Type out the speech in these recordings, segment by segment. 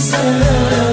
inside.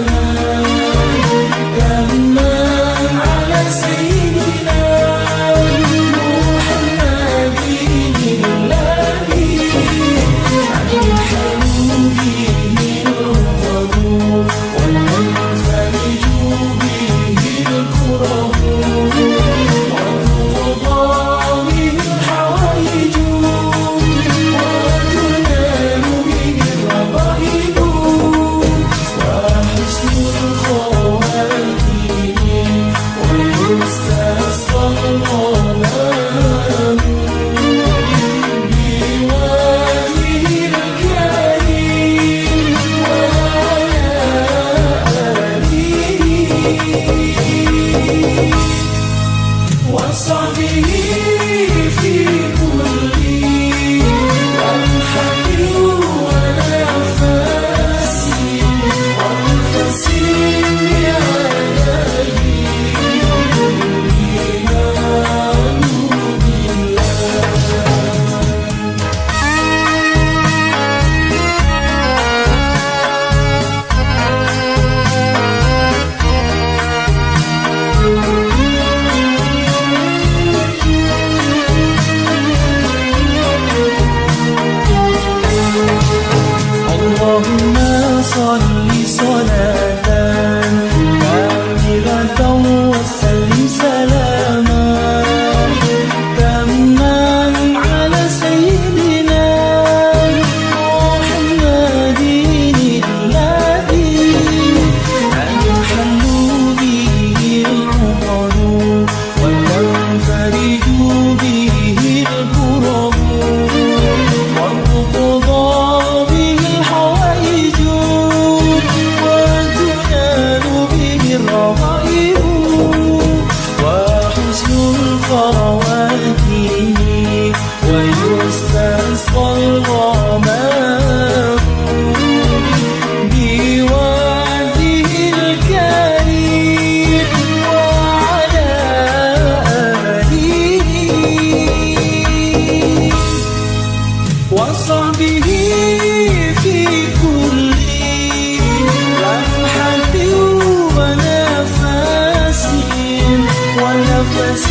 说了 صلواته ويستسقى الغمام بوعده الكريم وعلى آله وصحبه في كل لمحة ونفس ونفس